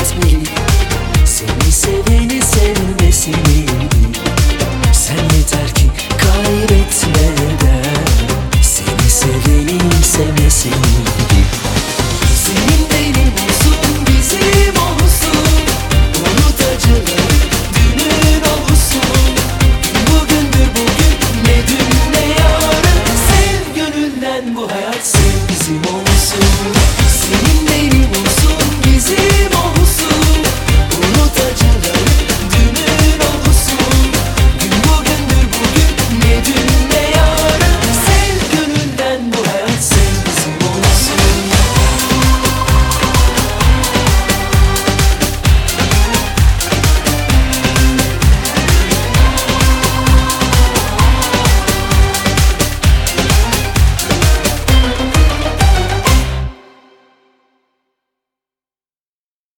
etmeli. Seni seveni sevmesini. Sen yeter ki kaybetmeden Seni seveni sevmesini. Senin benim olsun bizim olsun. Unut acıları dünün olsun Bugündür bugün ne dün ne yarın. Sev gönülden bu hayat sev bizim olsun.